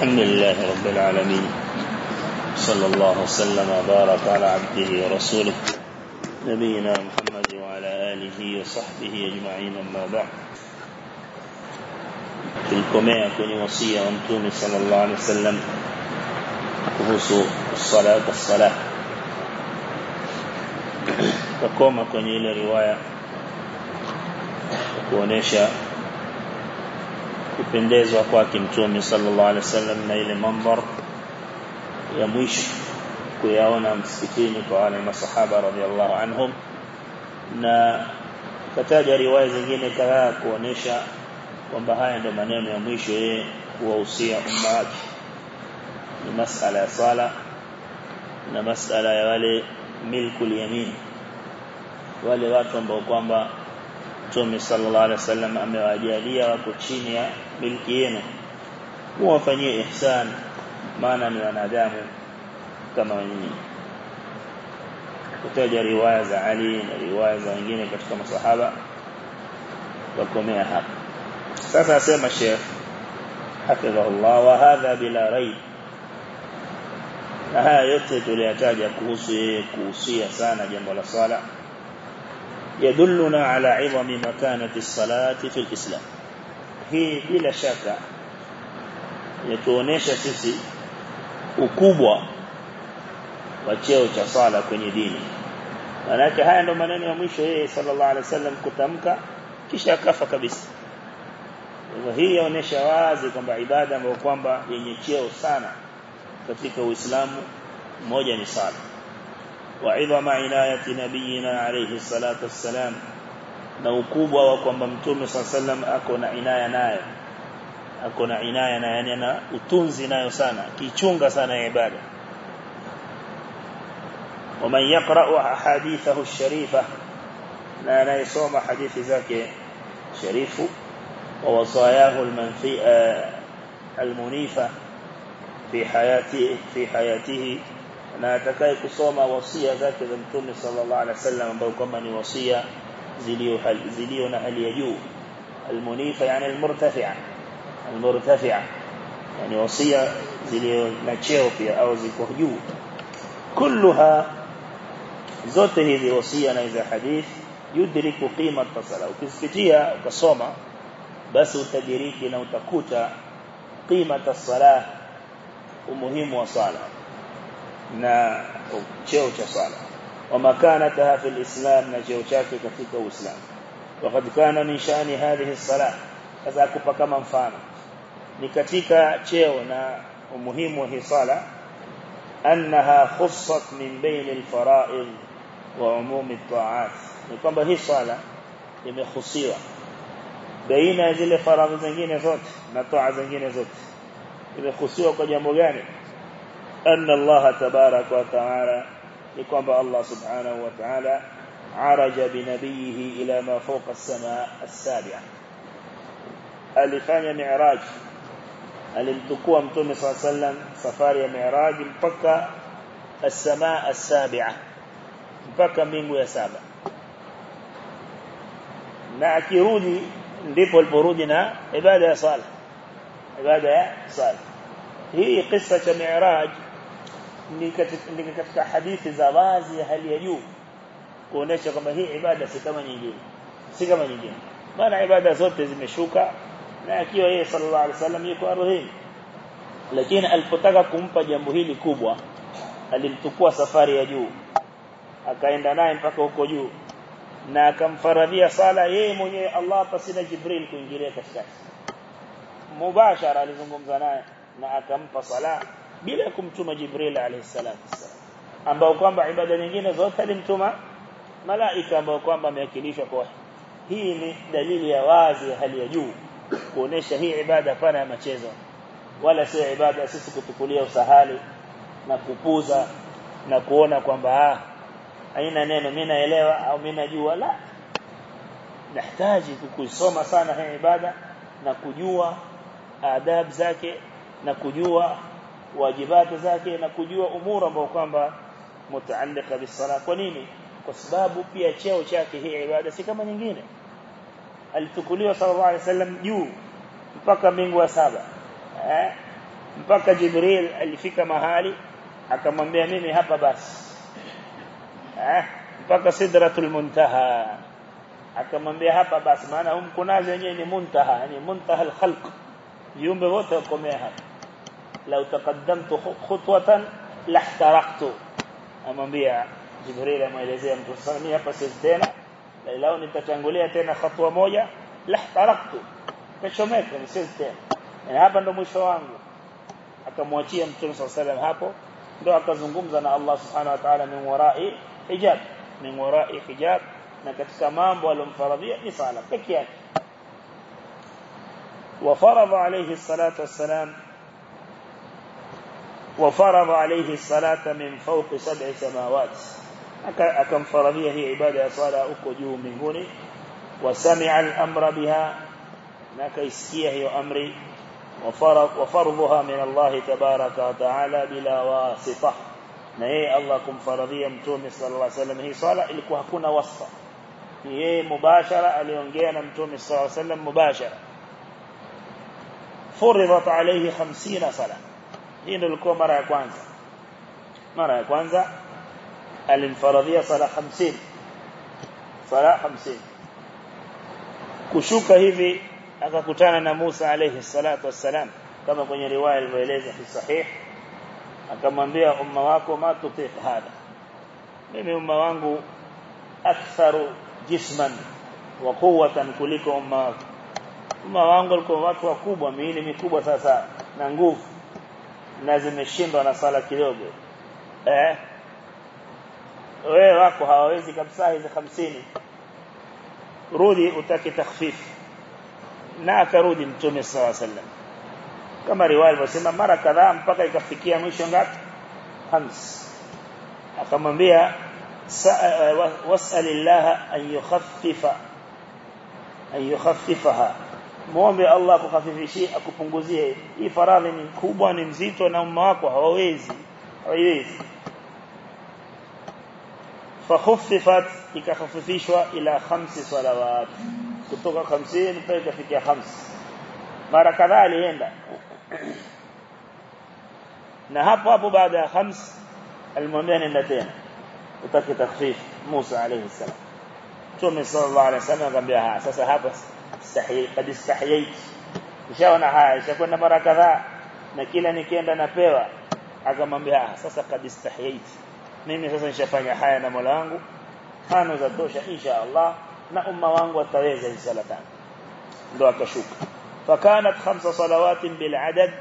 الحمد لله رب العالمين. صلى الله وسلم وبارك على عبده ورسوله نبينا محمد وعلى آله وصحبه أجمعين أما بعد. في الكماء كن وصية أنتم صلى الله عليه وسلم. وصو الصلاة والصلاة. تقوم كن إلى رواية ونشأ kupendezwa kwake mtume sallallahu alaihi wasallam na ile mambar ya mwisho kuyaona msikitini kwa wale masahaba radhiallahu anhum. Na kataja riwaya zingine kadhaa kuonesha kwamba haya ndio maneno ya mwisho yeye kuwahusia umma wake. Ni masala ya sala na masala ya wale milku yamin wale watu ambao kwamba Mtume sallallahu alaihi wasallam amewajalia wako chini ya milki yenu muwafanyie ihsan maana ni wanadamu kama nyinyi kutaja riwaya za Ali na riwaya za wengine katika masahaba wakomea hapa sasa asema Sheikh hafidhahullah wa hadha bila raib na haya yote tuliyataja kuhusu yeye kuhusia sana jambo la sala يدلنا على عظم مكانة الصلاة في الإسلام hii bila shaka yatuonesha sisi ukubwa wa cheo cha sala kwenye dini manake haya ndo maneno ya mwisho yeye sallallahu alaihi wasallam kutamka kisha akafa kabisa hivyo hii yaonesha wazi kwamba ibada ambayo kwamba yenye cheo sana katika Uislamu moja ni sala وعظم عناية نبينا عليه الصلاة والسلام. Na ukubwa wa kwamba mtume sallam ako na inaya nayo ako na inaya na yani na utunzi nayo sana kichunga sana ibada. ومن يقرأ أحاديثه الشريفة لا لا يصوم حديث ذاك شريف ووصاياه المنفي المنيفة في حياته في حياته na atakaye kusoma wasia zake za mtume sallallahu alaihi wasallam ambao kwamba ni wasia zilio zilio na hali ya juu almunifa yani almurtafi'a almurtafi'a yani wasia zilio na cheo pia au ziko juu kulluha zote hizi wasia na hizo hadith yudriku qima at-sala ukisikia ukasoma basi utadiriki na utakuta qima as-salah umuhimu wa sala na cheo cha sala wa makanataha fi alislam na cheo chake katika uislamu. Wakati kana min shani hadhihi salah kaza kupa kama mfano. Ni katika cheo na umuhimu wa hii sala annaha khussat min bain al fara'id wa umum at-ta'at ni kwamba hii sala imehusiwa baina ya zile faradhi zingine zote na toa zingine zote. Imehusiwa kwa jambo gani أن الله تبارك وتعالى لقب الله سبحانه وتعالى عرج بنبيه إلى ما فوق السماء السابعة. السابع ألفان معراج ألمتكو أمتم صلى الله عليه وسلم سفار معراج فك السماء السابعة. فك منه يا سابع نعكيرودي ndipo alburudina البرودنا عبادة يا صالح. عبادة يا صالح. هي قصة معراج. Ni katika hadithi za wazi ya hali ya juu kuonesha kwamba hii ibada si kama nyingine. Si kama nyingine. Maana ibada zote zimeshuka na akiwa yeye sallallahu alaihi wasallam yuko ardhini lakini alipotaka kumpa jambo hili kubwa alimtukua safari ya juu. Akaenda naye mpaka huko juu. Na akamfaradhia sala yeye mwenyewe Allah pasina Jibril kuingilia katikati. Mubashara alizungumza naye na akampa sala bila ya kumtuma Jibril alayhi salatu ambao kwamba ibada nyingine zote alimtuma malaika ambao kwamba amewakilishwa kwa hii ni dalili ya wazi ya hali ya juu kuonesha hii ibada pana ya machezo wala si ibada sisi kutukulia usahali na kupuza na kuona kwamba ah haina neno mimi naelewa au mimi najua la. Nahitaji kukusoma sana hii ibada na kujua adab zake na kujua wajibati zake na kujua umuru ambao kwamba mutaallika bisala kwa nini? Kwa sababu pia cheo chake hii ibada si kama nyingine. Alitukuliwa sallallahu alaihi wasallam juu mpaka mbingu ya saba. Eh? Mpaka Jibril alifika mahali akamwambia mimi hapa basi. Eh? Mpaka sidratul muntaha. Akamwambia hapa basi. Maana huko nazo wenyewe ni muntaha yani muntaha alkhalq. Viumbe wote wakomea hapa لو تقدمت خطوة لاحترقت. أمامي جبريل ما يلزي أن تصنيها فسلتين لو نتتنقلية تينا خطوة موية لاحترقت. كشومك من سلتين يعني هذا أنه مش وانه حتى موتي أن تنسى السلام هابو. دو حتى زنقمزنا الله سبحانه وتعالى من وراء حجاب. من وراء حجاب. نكت كمام ولم فرضية نصالة كيك وفرض عليه الصلاة والسلام وفرض عليه الصلاة من فوق سبع سماوات. أكم فرضية هي عبادة صلاة أكجوه من هنا وسمع الأمر بها. ناك اسكيه أمري وفرضها من الله تبارك وتعالى بلا واسطة. نهي الله كم فرضية متومي صلى الله عليه وسلم. هي صلاة إلكو هكونا وسطة هي مباشرة. اليونجينا متومي صلى الله عليه وسلم مباشرة. فرضت عليه خمسين صلاة. Hii ndio ilikuwa mara ya kwanza. Mara ya kwanza alimfaradhia sala 50 sala 50 kushuka hivi akakutana na Musa alayhi salatu wassalam kama kwenye riwaya ilivyoeleza fi sahih. Akamwambia umma wako ma tutif hada mimi umma wangu aktharu jisman wa quwwatan kuliko umma wako. Umma wangu walikuwa watu wakubwa miili mikubwa sasa na nguvu na zimeshindwa na sala kidogo eh wewe wako hawawezi kabisa hizi 50 rudi utaki takhfif na akarudi mtume sallallahu alaihi wasallam kama riwaya inasema mara kadhaa mpaka ikafikia mwisho ngapi hams akamwambia was'alillah an yukhaffifa an yukhaffifaha muombe Allah akukhafifishie akupunguzie hii faradhi ni kubwa ni mzito na umma wako hawawezi hawawezi fakhuffifat ikakhafifishwa ila khamsi salawat kutoka 50 mpaka ikafikia 5 mara kadhaa alienda na hapo hapo baada ya khams alimwambia nenda tena utaki takhfif Musa alayhi salam Mtume sallallahu alayhi wasallam akamwambia sasa hapa قد استحييت نشاونا هاي شاكونا مرة كذا نكيلا نكيلا نفيوا أقام بها ساسا قد استحييت ميمي ساسا نشافاني حايا نمولا وانغو فانو زدوشا إن شاء الله نا أم وانغو التويزة سلطان دو أكشوك فكانت خمس صلوات بالعدد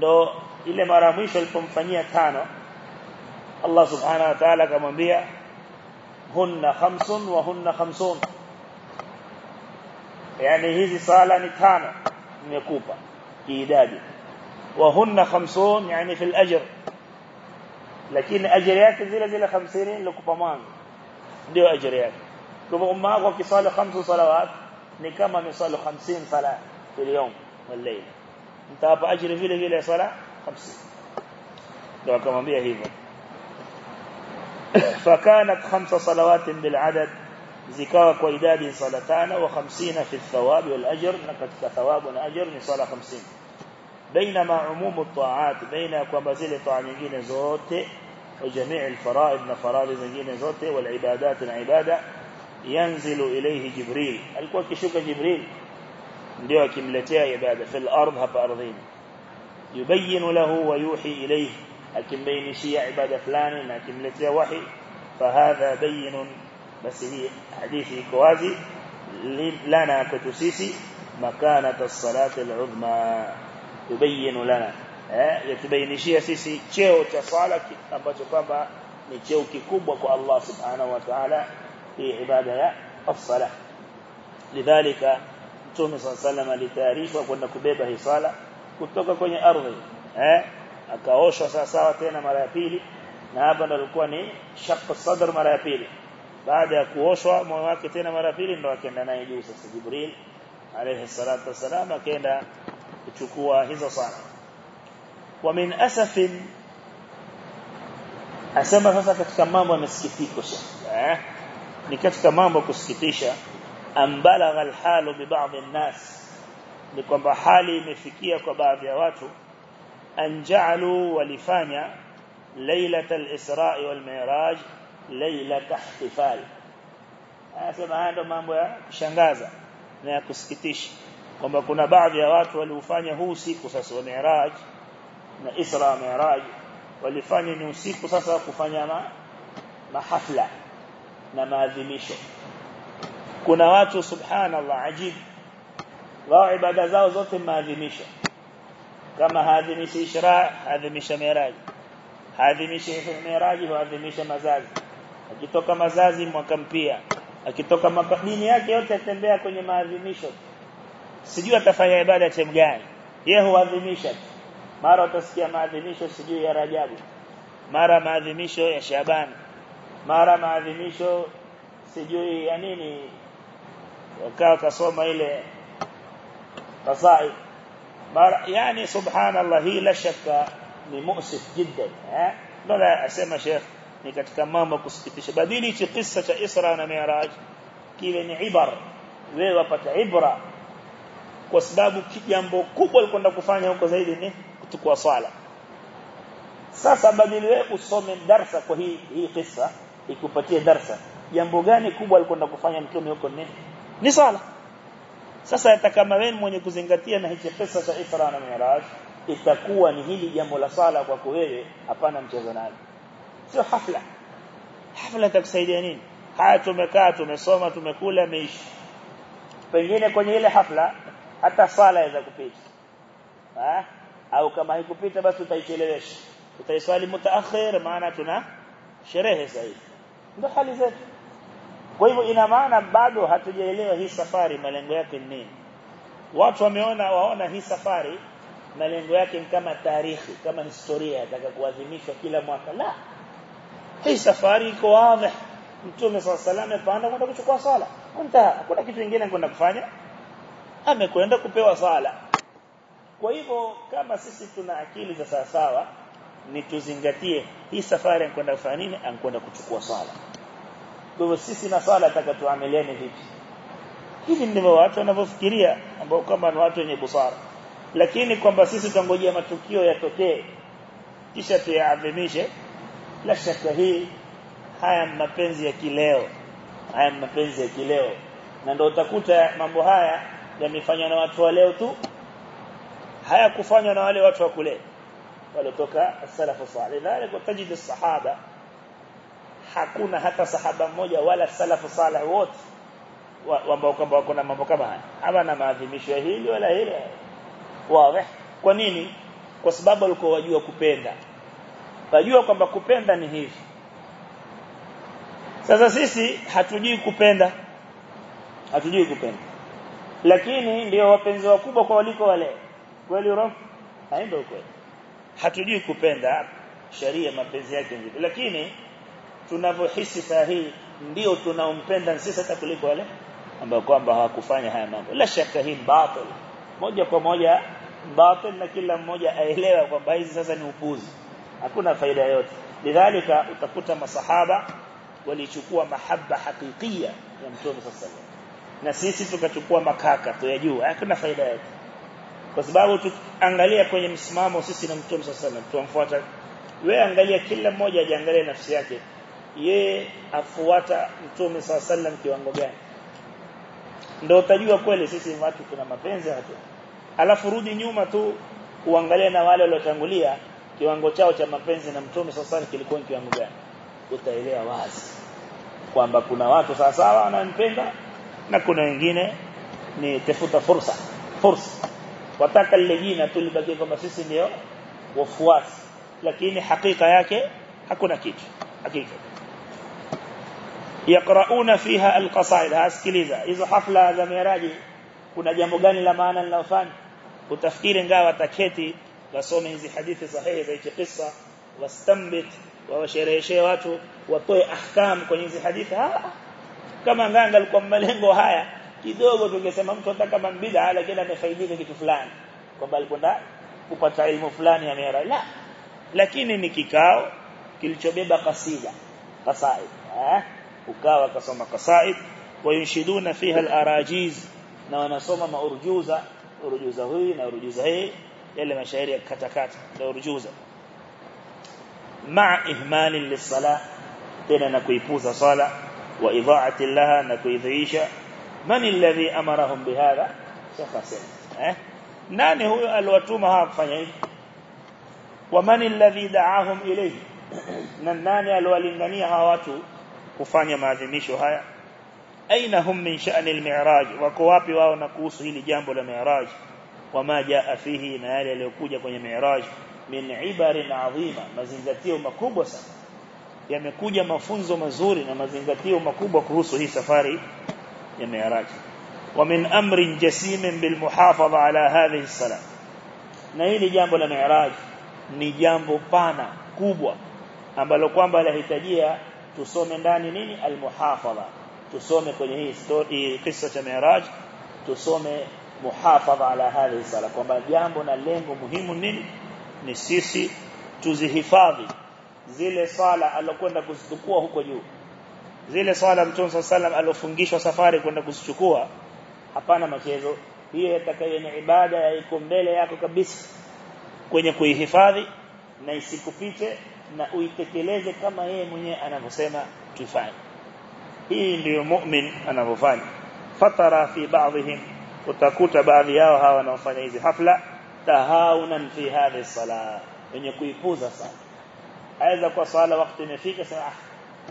دو إلي مراميش الكمفانية تانو الله سبحانه وتعالى قام هن خمس وهن خمسون yani hizi sala ni tano nimekupa kiidadi wa hunna khamsun yani fil ajr lakini ajira yake zile zile 50 nilikupa mwanzo ndio ajira yake kwa umma wako kisali khamsu salawat ni kama misali 50 sala fil yawm wal layl mtapa ajira vile vile sala 50 ndio akamwambia hivyo فكانت خمس صلوات بالعدد zikawa kwa idadi sala tano wa 50 fi thawabi wal ajr na katika thawabu na ajr ni sala 50 baina ma umumu taat baina kwamba zile taa nyingine zote wa jamii al faraid na faradhi zingine zote wal ibadat na ibada yanzilu ilayhi jibril alikuwa kishuka jibril ndio akimletea ibada fi al ardh hapa ardhini yubayyin lahu wa yuhi ilayhi akimbainishia ibada fulani na akimletea wahi fahadha bayyinun بس هي حديث كوازي لنا كتسيسي مكانة الصلاة العظمى تبين لنا يتبين شيء سيسي شيء تصالة أبا تقام نشيء كيكوب وكو الله سبحانه وتعالى في عبادة الصلاة لذلك تومي صلى الله عليه وسلم لتاريخ وكنا كبيبه هي صالة كتوكا كوني أرضي eh akaoshwa sawa sawa tena mara ya pili na hapo baada ya kuoshwa moyo wake tena mara pili ndo akaenda naye juu sasa Jibril alayhi salatu wasalam akaenda kuchukua hizo sala wa min asafin asema sasa katika mambo ya masikitiko eh ni katika mambo kusikitisha ambalagha alhalu bi ba'd an-nas ni kwamba hali imefikia kwa baadhi ya watu an ja'alu walifanya lailatul isra wal mi'raj lailat tahtifal. Anasema haya ndo mambo ya kushangaza na ya kusikitisha kwamba kuna baadhi ya watu waliofanya huu siku sasa wa mi'raj na isra mi'raj walifanya ni usiku sasa kufanya ma, mahafla na maadhimisho. Kuna watu subhanallah ajibu. Wao ibada zao zote maadhimisho. Kama haadhimishi isra haadhimisha mi'raj. Haadhimishi mi'raj haadhimisha mazazi akitoka mazazi mwaka mpya akitoka dini yake yote atembea kwenye maadhimisho. Sijui atafanya ibada sehemu gani. Yeye huadhimisha. Mara utasikia maadhimisho sijui ya Rajabu. Mara maadhimisho ya Shaban mara maadhimisho sijui ya nini. Wakao kasoma ile qasaid mara yani subhanallah hii la shaka ni mu'sif jiddan eh? Ndio asema sheikh ni katika mambo kusikitisha. Badili hichi kisa cha Isra na Mi'raj kile ni ibar. Wewe wapata ibra. Kwa sababu jambo kubwa alikwenda kufanya huko zaidi ni kuchukua swala. Sasa badili wewe usome darsa kwa hii hii kisa ikupatie darsa. Jambo gani kubwa alikwenda kufanya mtume huko ni ni swala. Sasa hata kama wewe mwenye kuzingatia na hichi pesa cha Isra na Mi'raj itakuwa ni hili jambo la sala kwako wewe hapana mchezo nalo sio hafla. Hafla itakusaidia nini? Haya tumekaa tumesoma tumekula meishi. Pengine kwenye ile hafla hata sala inaweza kupita. Ah au kama haikupita basi utaichelewesha. Utaiswali mutaakhir maana tuna sherehe zaidi. Ndio hali zetu. Kwa hivyo ina maana bado hatujaelewa hii safari malengo yake ni nini. Watu wameona waona hii safari malengo yake ni kama tarehe kama historia yataka kuadhimishwa kila mwaka. La hii safari iko wazi. Mtume swalla sallam amepanda kwenda kuchukua sala. Unta hakuna kitu kingine kwenda kufanya. Amekwenda kupewa sala. Kwa hivyo kama sisi tuna akili za sawa sawa ni tuzingatie hii safari anakwenda kufanya nini? Anakwenda kuchukua sala. Kwa hivyo sisi na sala takatuamiliane vipi? Hivi ndivyo watu wanavyofikiria ambao kama ni watu wenye busara. Lakini kwamba sisi tungojea matukio yatokee kisha tuyaadhimishe la shaka hii haya mapenzi ya kileo haya mapenzi ya kileo. Na ndio utakuta mambo haya yamefanywa na watu wa leo tu. Haya kufanywa na wale watu wa kule. Waliotoka salafu salih. Dhalika kutajid sahaba hakuna hata sahaba mmoja wala salafu salih wote ambao kwamba wako na mambo kama haya. Hawana maadhimisho ya hili wala hili. Wazi. Kwa nini? Kwa sababu walikuwa wajua kupenda wajua kwamba kupenda ni hivi. Sasa sisi hatujui kupenda. Hatujui kupenda. Lakini ndio wapenzi wakubwa kwa waliko wale. Kweli roho haenda kweli. Hatujui kupenda. Sheria mapenzi yake vipi lakini tunavyohisi sahihi ndio tunaompenda sisi hata kuliko wale ambao kwamba hawakufanya haya mambo. La shaka hii batil moja kwa moja batil na kila mmoja aelewa kwamba hizi sasa ni upuzi hakuna faida yote lidhalika utakuta masahaba walichukua mahaba hakikia ya mtume sasa na sisi tukachukua makaka tuyajua hakuna faida yote kwa sababu tuangalia kwenye msimamo sisi na mtume sasa tuamfuata wewe angalia kila mmoja ajiangalie nafsi yake. Ye afuata mtume sallam kiwango gani? Ndio utajua kweli sisi watu tuna mapenzi hatu. Alafu rudi nyuma tu uangalie na wale waliotangulia kiwango chao cha mapenzi na mtume sasa kilikuwa kiwango gani? Utaelewa wazi kwamba kuna watu sawa sawa wanampenda na kuna wengine ni tafuta fursa fursa. Wataka lile jina tu sisi ndio wafuasi lakini hakika yake hakuna kitu hakika. Yakrauna fiha alqasaid hasikiliza hizo hafla za miraji kuna jambo gani la maana linalofanya? Utafikiri ngawa taketi wasome hizi hadithi sahihi za hizi kisa wastambit wawashereheshe watu watoe ahkam kwenye hizi hadithi. Kama nganga alikuwa malengo haya kidogo tungesema mtu hata kama bid'a lakini amefaidika kitu fulani kwamba alikwenda kupata elimu fulani ya mera la lakini ni kikao kilichobeba kasida qasaid eh ukawa kasoma qasaid wayunshiduna fiha al-arajiz na wanasoma maurjuza urjuza hii na urjuza hii يلي مشاهير يكتكات لو رجوزة. مع إهمال للصلاة تينا نكويبوز صالة وإضاعة لها نكويذيشة من الذي أمرهم بهذا؟ شخص إيه؟ نانه الوتوم هاب فنيه ومن الذي دعاهم إليه؟ ناني الوالنانية هاواتو كفاني ما ذميشو هيا أين هم من شأن المعراج؟ وكوابي واو نقوصه لجانب المعراج. Wama jaa fihi na yale yaliyokuja kwenye mi'raj min ibarin adhima mazingatio makubwa sana. Yamekuja mafunzo mazuri na mazingatio makubwa kuhusu hii safari ya mi'raj. Amri jasimin bil muhafadha ala hadhihi as-salat na hili jambo la mi'raj ni jambo pana kubwa ambalo kwamba lahitajia tusome ndani nini? Al-muhafadha tusome kwenye hii story kisa cha mi'raj tusome muhafadha ala hadhihi sala kwamba jambo na lengo muhimu nini ni sisi tuzihifadhi zile sala alokwenda kuzichukua huko juu. Zile sala mtume sallam alofungishwa safari kwenda kuzichukua hapana machezo. Hiyo itakayo ni ibada ya iko mbele yako kabisa kwenye kuihifadhi na isikupite na uitekeleze kama yeye mwenyewe anavyosema tufanye hii ndiyo mu'min anavyofanya. Fatara fi ba'dihim utakuta baadhi yao hawa wanaofanya hizi hafla tahaunan fi hadhi sala wenye kuipuza sana. Aweza kwa sala wakati imefika sasa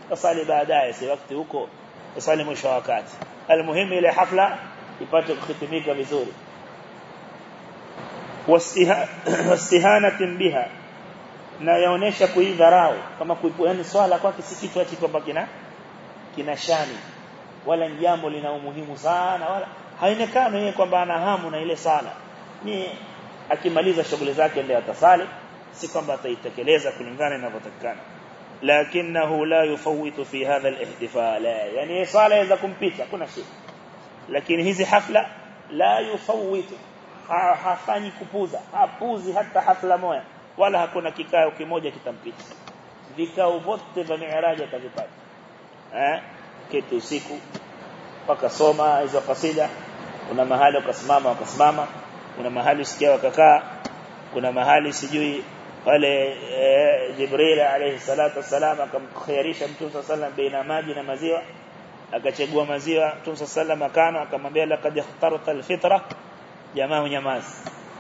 tasali baadaye si wakati huko usali mwisho wakati. Almuhimu ile hafla ipate kuhitimika vizuri. Wastihanatin biha. Na yaonesha kuidharau. Kama yani swala kwake si kitu ati kina kina shani. Wala jambo lina umuhimu sana wala haionekani yeye kwamba ana hamu na ile sala. Ni akimaliza shughuli zake ndio atasali si kwamba ataitekeleza kulingana inavyotakikana. Lakinahu la yufawitu fi hadha al-ihtifal. Yani sala inaweza kumpita kuna shida. Lakini hizi hafla la yufawitu hafanyi kupuza hapuzi hata hafla moja wala hakuna kikao kimoja kitampita. Vikao vyote vya miraji atavipata. Eh kitu usiku wakasoma hizo kasida kuna mahali wakasimama wakasimama kuna mahali usikia wakakaa kuna mahali sijui wale e, Jibril alayhi salatu wasalam akamkhiarisha Mtume sallam baina maji na maziwa akachagua maziwa Mtume sallam akano akamwambia laqad ikhtarta alfitra jamaa unyamazi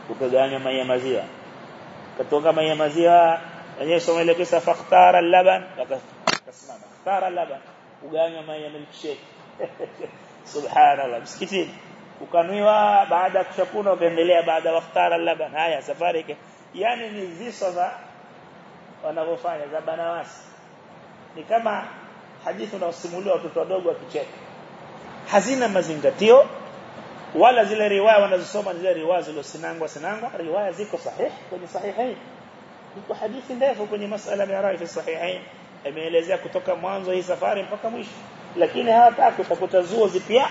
ukaganya maji ya maziwa katoka maji ya maziwa yenyewe somo ile kisa fakhtara laban akasimama ikhtara laban uganywa maji ya milkshake subhanallah. Msikitini ukanuiwa baada ya kushakuna ukaendelea baada ya wakhtara laban haya safari yake. Yani ni visa za wanavyofanya za banawasi. Ni kama hadithi unaosimulia watoto wadogo wakicheka. Hazina mazingatio wala zile riwaya wanazosoma zile riwaya zilosinangwa sinangwa. Riwaya ziko sahihi kwenye sahihain. Iko hadithi ndefu kwenye masala ya rai fi sahihain. Imeelezea kutoka mwanzo hii safari mpaka mwisho lakini hapa utakuta zuo zipya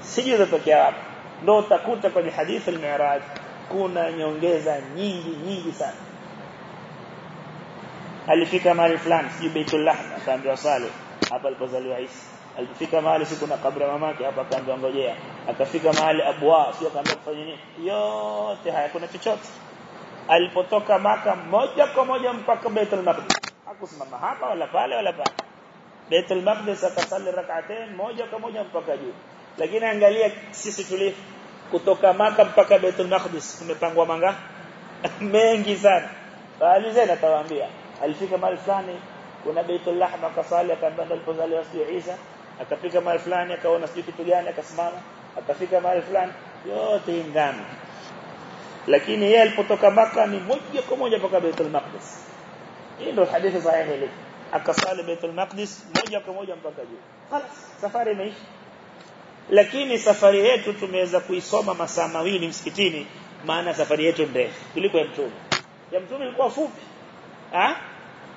sijui zatokea wapi. Ndio utakuta kwenye hadithi al-mi'raj kuna nyongeza nyingi nyingi sana. Alifika mahali fulani si Baitul Lahm akaambiwa sale hapa alipozaliwa Isa. Alifika mahali siku na kabla mamake hapa akaambiwa ngojea. Akafika mahali abwa sio akaambiwa kufanya nini? Yote haya kuna chochote. Alipotoka maka moja kwa moja mpaka Baitul Maqdis. Hakusimama hapa wala pale wala pale Baitul Maqdis akasali rak'atain moja kwa moja mpaka juu. Lakini angalia sisi tulifu kutoka maka mpaka Baitul Maqdis kumepangwa manga mengi sana. Alizena atawaambia alifika mahali fulani kuna Baitul Lahm akasali akabanda alipozaliwa sio Isa akafika mahali fulani akaona sio kitu gani akasimama akafika mahali fulani yote hii lakini yeye alipotoka maka ni moja kwa moja mpaka Baitul Maqdis. Hii ndio hadithi sahihi. ile akasali Baitul Maqdis moja kwa moja mpaka juu خلاص safari imeisha lakini safari yetu tumeweza kuisoma masaa mawili msikitini maana safari yetu ndefu kuliko ya mtume ya mtume ilikuwa fupi ah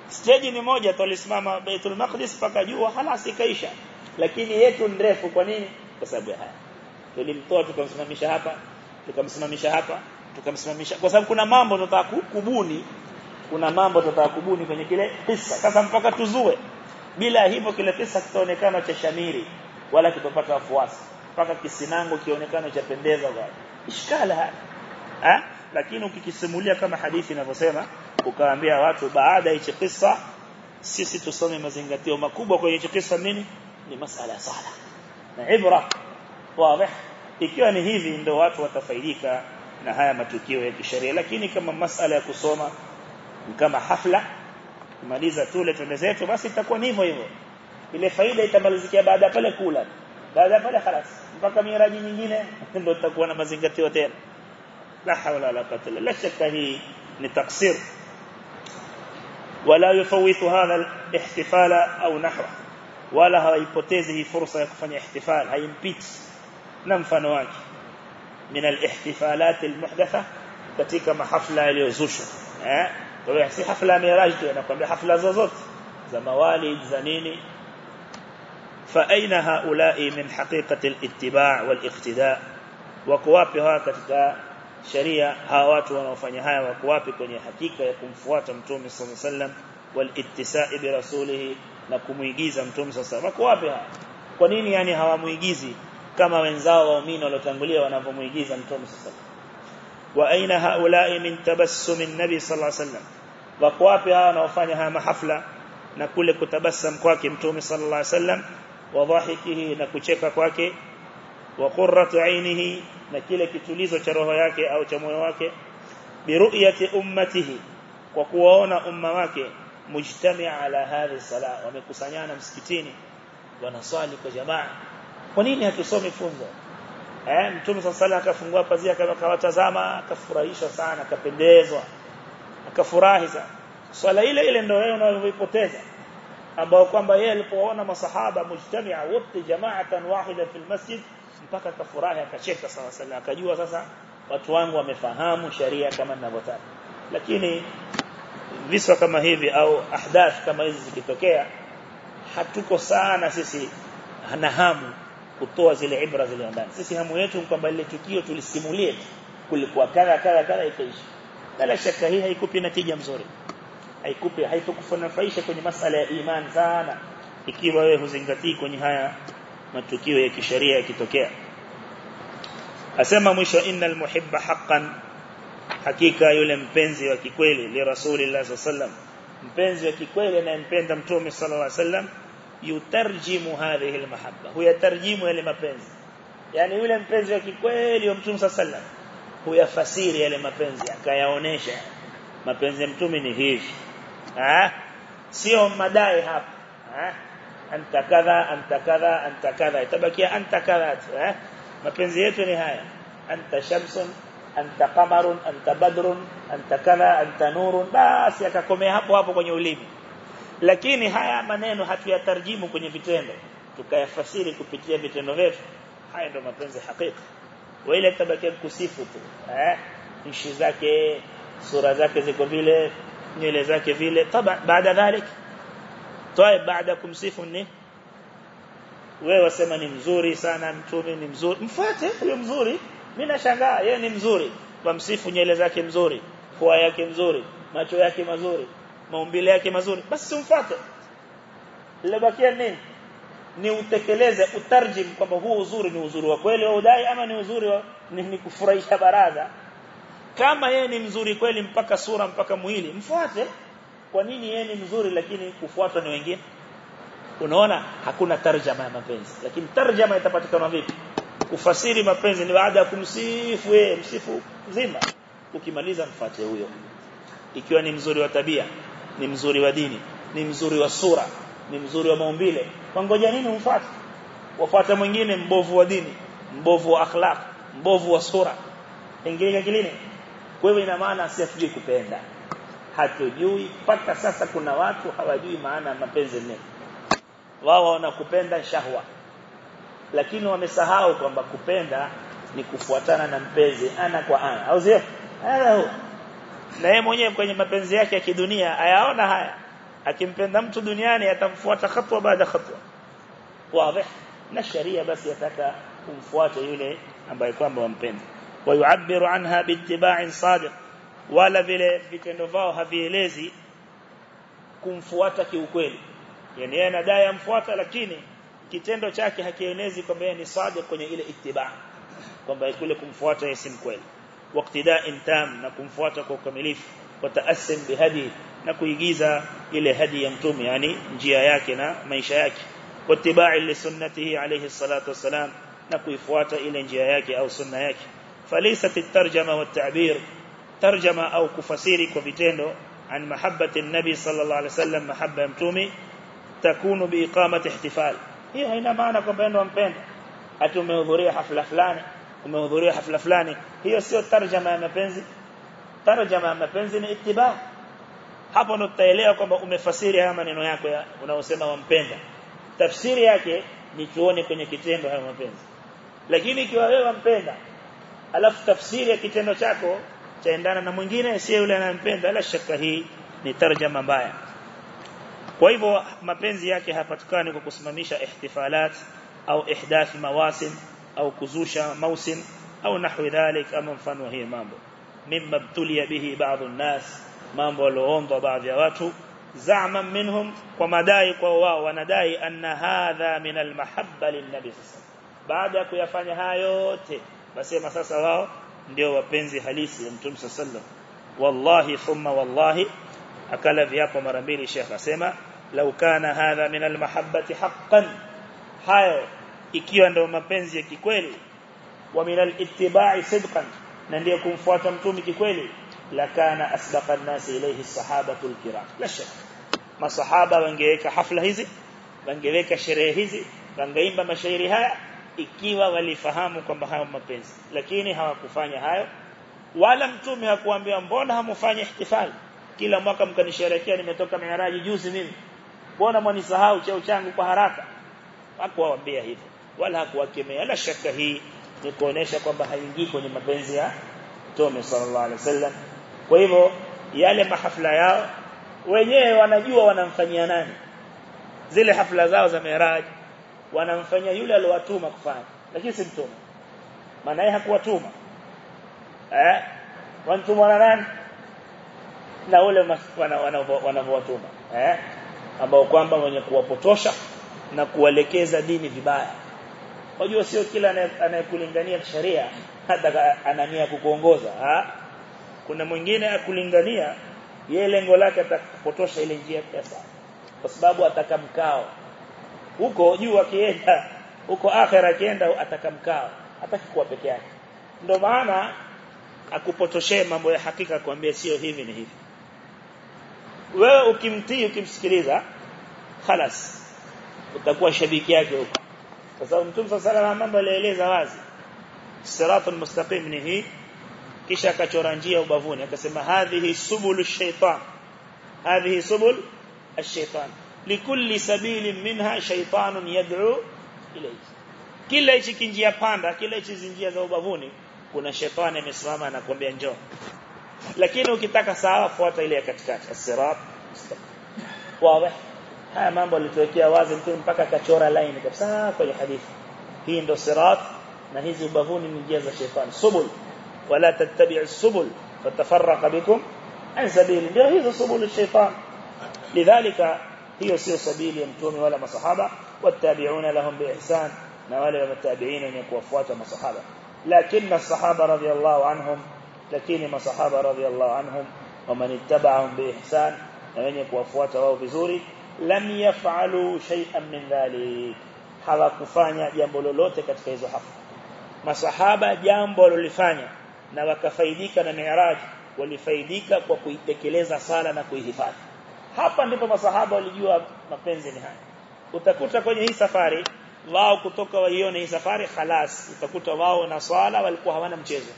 stage ni moja tulisimama Baitul Maqdis mpaka juu halas ikaisha lakini yetu ndefu kwa nini kwa sababu ya haya tulimtoa tukamsimamisha hapa tukamsimamisha hapa tukamsimamisha kwa sababu kuna mambo tunataka kubuni kuna mambo tutakubuni kwenye kile kisa sasa mpaka tuzue bila hivyo kile kisa kitaonekana cha shamiri wala kitopata wafuasi. Mpaka kisinango kionekane cha pendeza bwana ishkala ha? Lakini ukikisimulia kama hadithi inavyosema ukaambia watu baada ya kisa sisi tusome mazingatio makubwa kwenye kisa nini? Ni masala ya sala. Na ibra. Wazi. Ikiwa ni hivi ndio watu watafaidika na haya matukio ya kisheria. Lakini kama masala ya kusoma kama hafla kumaliza tule twende zetu basi itakuwa ni hivyo hivyo ile faida itamalizikia baada pale kula baada pale خلاص mpaka miraji nyingine ndio tutakuwa na mazingatio tena la hawla wala quwwata illa la shakka hii ni taksir wala yufawitu hadha al-ihtifala au nahwa wala haipotezi hii fursa ya kufanya ihtifal haimpiti na mfano wake min al-ihtifalat al-muhdatha katika mahafla yaliyozushwa eh kwa hiyo si hafla ya miraj tu nakwambia hafla zozote za mawalid za nini فأين هؤلاء من حقيقة الاتباع والاقتداء وكوapi hawa katika sharia hawa watu wanaofanya haya wakuwapi kwenye hakika ya kumfuata mtume sallallahu alaihi wasallam walittisa'i bi rasulih na kumuigiza mtume sallallahu alaihi wasallam hawa kwa nini yani hawamuigizi kama wenzao waumini waliotangulia wanavyomuigiza mtume sallallahu alaihi wasallam wa aina haula'i min tabassum an-nabi sallallahu alaihi wasallam wakuwapi hawa wanaofanya haya mahafla? Na kule kutabasam kwake mtume sallallahu alaihi wasallam wa dhahikihi na kucheka kwake wa qurratu ainihi na kile kitulizo cha roho yake au cha moyo wake biruyati ummatihi kwa kuwaona umma wake mujtami'a ala hadhi sala wamekusanyana msikitini wanaswali kwa jamaa. Kwa nini hatusomi funzo? Eh mtume sallallahu alaihi akafungua pazia kama kawatazama akafurahishwa sana akapendezwa akafurahi sana. Swala ile ile ndio wewe unayoipoteza ambao kwamba yeye alipoona masahaba mujtami'a wote jamaatan wahida fil masjid mpaka kafurahi akacheka sawa sawa. Akajua sasa watu wangu wamefahamu sharia kama ninavyotaka. Lakini visa kama hivi au ahdath kama hizi zikitokea hatuko sana sisi na hamu kutoa zile ibra zile ndani. Sisi hamu yetu kwamba ile tukio tulisimulie kulikuwa kadha kadha kadha ikaishi bila shaka hii haikupi natija mzuri. Haikupi haitokufanafaisha kwenye masala ya iman sana. Ikiwa wewe huzingatii kwenye haya matukio ya kisheria yakitokea. Asema mwisho innal muhibba haqqan. Hakika yule mpenzi wa kikweli li rasulillah sallam. Mpenzi wa kikweli anayempenda mtume sallallahu alaihi wasallam yutarjimu hadhihi almahabba. Huyatarjimu yale mapenzi. Yani yule mpenzi wa kikweli wa mtume sallam huyafasiri yale mapenzi akayaonesha. Mapenzi ya mtume ni hivi. Ah sio madai hapa. Ah anta kadha anta kadha anta kadha. Anta kadha eh mapenzi yetu ni haya. Anta shamsun anta qamarun anta badrun anta kadha anta nurun. Basi akakomea hapo hapo kwenye ulimi. Lakini haya maneno hatuyatarjimu kwenye vitendo. Tukayafasiri kupitia vitendo vyetu. Haya ndio mapenzi hakika wale tabakia kusifu tu eh? Nchi zake sura zake ziko vile nywele zake vile. Taba baada dhalik. Toa baada kumsifu ni? Wewe wasema ni mzuri sana mtume ni mzuri. Mfuate huyo mzuri. Mimi nashangaa yeye ni mzuri. Wamsifu nywele zake mzuri pua yake mzuri macho yake mazuri maumbile yake mazuri. Basi simfuate libakia nini ni utekeleze utarjim kwamba huo uzuri ni uzuri wa kweli au udai ama ni uzuri wa ni, ni kufurahisha baraza kama yeye ni mzuri kweli mpaka sura mpaka mwili mfuate. Kwa nini yeye ni mzuri lakini kufuatwa ni wengine? Unaona hakuna tarjama ya mapenzi. Lakini tarjama itapatikana vipi? Kufasiri mapenzi ni baada ya kumsifu yeye msifu mzima. Ukimaliza mfuate huyo. Ikiwa ni mzuri wa tabia ni mzuri wa dini ni mzuri wa sura ni mzuri wa maumbile. Wangoja nini umfuate? Wafuate mwingine mbovu wa dini mbovu wa akhlaq mbovu wa sura. Ingeleka kilini? Kwa hivyo ina maana si hatujui kupenda. Hatujui mpaka sasa kuna watu hawajui maana ya mapenzi nini wao wanakupenda shahwa. Lakini wamesahau kwamba kupenda ni kufuatana na mpenzi ana kwa ana. Au sio? Na yeye mwenyewe kwenye mapenzi yake ya kidunia ayaona haya akimpenda mtu duniani atamfuata hatua baada hatua wazi na sharia basi yataka kumfuata yule ambaye kwamba wampenda wayuabiru anha biittiba'in sadiq wala vile vitendo vao havielezi kumfuata kiukweli yani yeye anadai amfuata lakini kitendo chake hakienezi kwamba yeye ni sadiq kwenye ile ittiba kwamba kule kumfuata yeye si mkweli waqtida'in tam na kumfuata kwa ukamilifu wataasim bihadi na kuigiza ile hadi ya mtume yani njia yake na maisha yake wattiba'i li sunnatihi alayhi salatu wassalam na kuifuata ile njia yake au sunna yake falaysat at-tarjama wat-ta'bir tarjama au kufasiri kwa vitendo an mahabbati an-nabi sallallahu alayhi wasallam mahabba ya mtume takunu biiqamati ihtifal hiyo haina maana kwamba ndio mpenda ati umehudhuria hafla fulani umehudhuria hafla fulani hiyo sio tarjama ya mapenzi tarjama ya mapenzi ni ittiba hapo ndo tutaelewa kwamba umefasiri haya maneno yako ya, unaosema wampenda. Tafsiri yake ni tuone kwenye kitendo haya mapenzi. Lakini ikiwa wewe wampenda alafu tafsiri ya kitendo chako chaendana na mwingine sio yule anayempenda la shaka hii ni tarjama mbaya. Kwa hivyo mapenzi yake hapatikani kwa kusimamisha ihtifalat au ihdath mawasim au kuzusha mausim au nahwi dhalik ama mfano hii mambo. Mimma btulia bihi baadhi nas. Mambo walioomba baadhi ya watu za'man minhum kwa madai kwa wao wanadai anna hadha min almahabba linnabi baada ya kuyafanya haya yote basema sasa wao ndio wapenzi halisi ya mtume sallam wallahi thumma wallahi akala viapo mara mbili Sheikh asema law kana hadha min almahabbati haqqan hayo ikiwa ndio mapenzi ya kikweli wa min alittiba'i sidqan na ndio kumfuata mtume kikweli lakana asbaqa an-nas ilayhi as-sahabatu al-kiram. La shak. Masahaba wangeweka hafla hizi wangeweka sherehe hizi wangeimba mashairi haya ikiwa walifahamu kwamba hayo mapenzi. Lakini hawakufanya hayo. Wala mtume hakuambia mbona hamufanye ihtifali kila mwaka mkanisherehekea nimetoka miaraji juzi mimi. Mbona mwanisahau cheo changu kwa haraka? Hakuwaambia hivyo. Wala hakuwakemea. La shaka hii ni kuonesha kwamba haingii kwenye mapenzi ya Mtume sallallahu alaihi wasallam kwa hivyo yale mahafla yao wenyewe wanajua wanamfanyia nani. Zile hafla zao za Miraj wanamfanyia yule aliyowatuma kufanya. Lakini si mtume maana yeye hakuwatuma. Eh? Wanatuma na nani? Na wale wanaowatuma eh? Ambao kwamba wenye kuwapotosha na kuwalekeza dini vibaya. Wajua sio kila anayekulingania sheria hata anania kukuongoza ha? kuna mwingine akulingania yeye lengo lake atakupotosha ile njia pesa kwa sababu atakamkao huko juu akienda huko akhera akienda atakamkao hataki kuwa peke yake ndio maana akupotoshee mambo ya hakika kuambia sio hivi ni hivi wewe ukimtii ukimsikiliza خلاص utakuwa shabiki yake huko kwa sababu mtume sallallahu alayhi mambo alieleza wazi siratul mustaqim ni hii kisha akachora njia ubavuni akasema hadhihi subulu shaitan hadhihi subul ash-shaytan likulli sabilin minha shaytanun yad'u ilayhi. Kila hichi kinjia panda kila hichi njia za ubavuni kuna shetani amesimama anakuambia njoo. Lakini ukitaka sawa fuata ile ya katikati as-sirat wazi haya mambo alituwekea wazi mtume mpaka akachora line kabisa kwenye hadithi. Hii ndo sirat na hizi ubavuni ni njia za shetani. Subul ولا تتبع السبل فتفرق بكم عن سبيل الله. هي سبل الشيطان. لذلك هي سير سبيل يمتون ولا مصحابة والتابعون لهم بإحسان. نوال يوم التابعين أن يكون أفوات مصحابة لكن الصحابة رضي الله عنهم لكن ما مصحابة رضي الله عنهم ومن اتبعهم بإحسان ومن يكون أفوات بزوري لم يفعلوا شيئا من ذلك. حلق فانيا ينبلو لوتك تفيزو ما مصحابة ينبلو لفانيا na wakafaidika na mi'raj walifaidika kwa kuitekeleza sala na kuihifadhi. Hapa ndipo masahaba walijua mapenzi ni haya. Utakuta kwenye hii safari wao kutoka waione hii safari khalas utakuta wao na swala walikuwa hawana mchezo.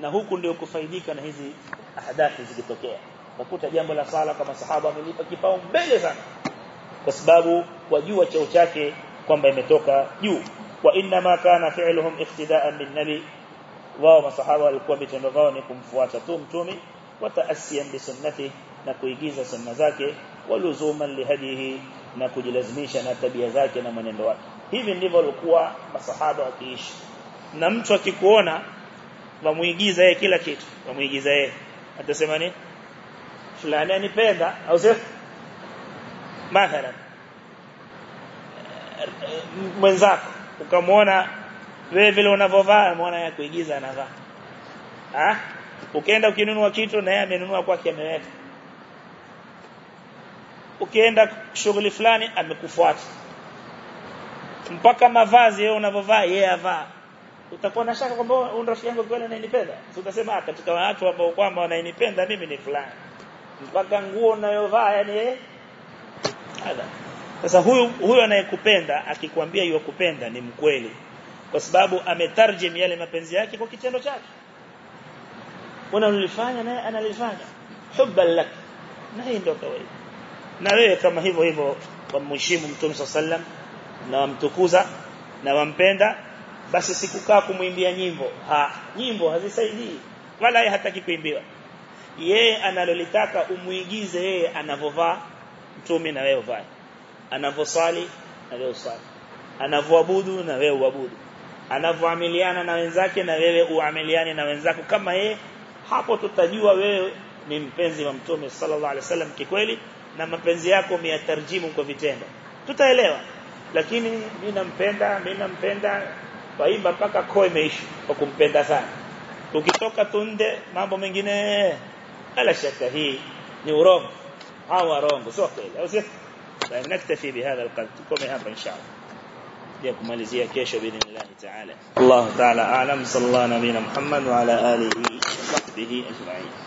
Na huku ndio kufaidika na hizi ahadathi zilitokea utakuta jambo la sala kwa masahaba wamelipa kipao mbele sana. Kwa sababu wajua cheo chake kwamba imetoka juu. Wa inna ma kana fi'luhum iqtida'an bin nabi wao masahaba walikuwa vitendo vao ni kumfuata tu mtume wa ta'assiyan bi sunnati na kuigiza sunna zake waluzuman lihadihi na kujilazimisha na tabia zake na mwenendo wake. Hivi ndivyo walikuwa masahaba wakiishi. Na mtu akikuona wamuigiza yeye kila kitu. Wamuigiza yeye. Atasema ni fulani anipenda au sio? Mathalan. Mwenzako. Ukamwona wewe vile unavovaa mwana ya kuigiza anavaa. Ah ukienda ukinunua kitu na yeye amenunua kwake ameweka. Ukienda shughuli fulani amekufuata. Mpaka mavazi yeye unavovaa yeye avaa. Utakuwa na shaka kwamba huyu rafiki yangu kweli ananipenda utasema katika watu ambao kwamba wanainipenda mimi ni fulani. Mpaka nguo unayovaa yani yeye. Sasa huyu huyu anayekupenda akikwambia yukupenda ni mkweli kwa sababu ametarjim yale mapenzi yake kwa kitendo chake. Unalifanya naye analifanya. Hubban lak. Na hii ndio kawaida. Na wewe kama hivyo hivyo wamheshimu mtume sallam na wamtukuza na wampenda basi sikukaa kumwimbia nyimbo. Ha nyimbo hazisaidii. Wala yeye hataki kuimbiwa. Yeye analolitaka umuigize yeye anavovaa mtume na wewe uvae. Anavosali na wewe usali. Anavoabudu na wewe uabudu anavoamiliana na wenzake na wewe uamiliane na wenzako. Kama yeye hapo tutajua wewe ni mpenzi wa mtume sallallahu alaihi wasallam kikweli na mapenzi yako umeyatarjimu kwa vitendo. Tutaelewa. Lakini mimi nampenda mimi nampenda waimba paka koo imeishi kwa kumpenda sana. Ukitoka tunde mambo mengine ala shaka hii ni urongo. Hawa warongo sio kweli au sio? Naktafi bihadha alqadr tukome hapa inshallah ya kumalizia kesho باذن تعالى. الله تعالى أعلم. صلى الله نبينا محمد وعلى آله وصحبه أجمعين.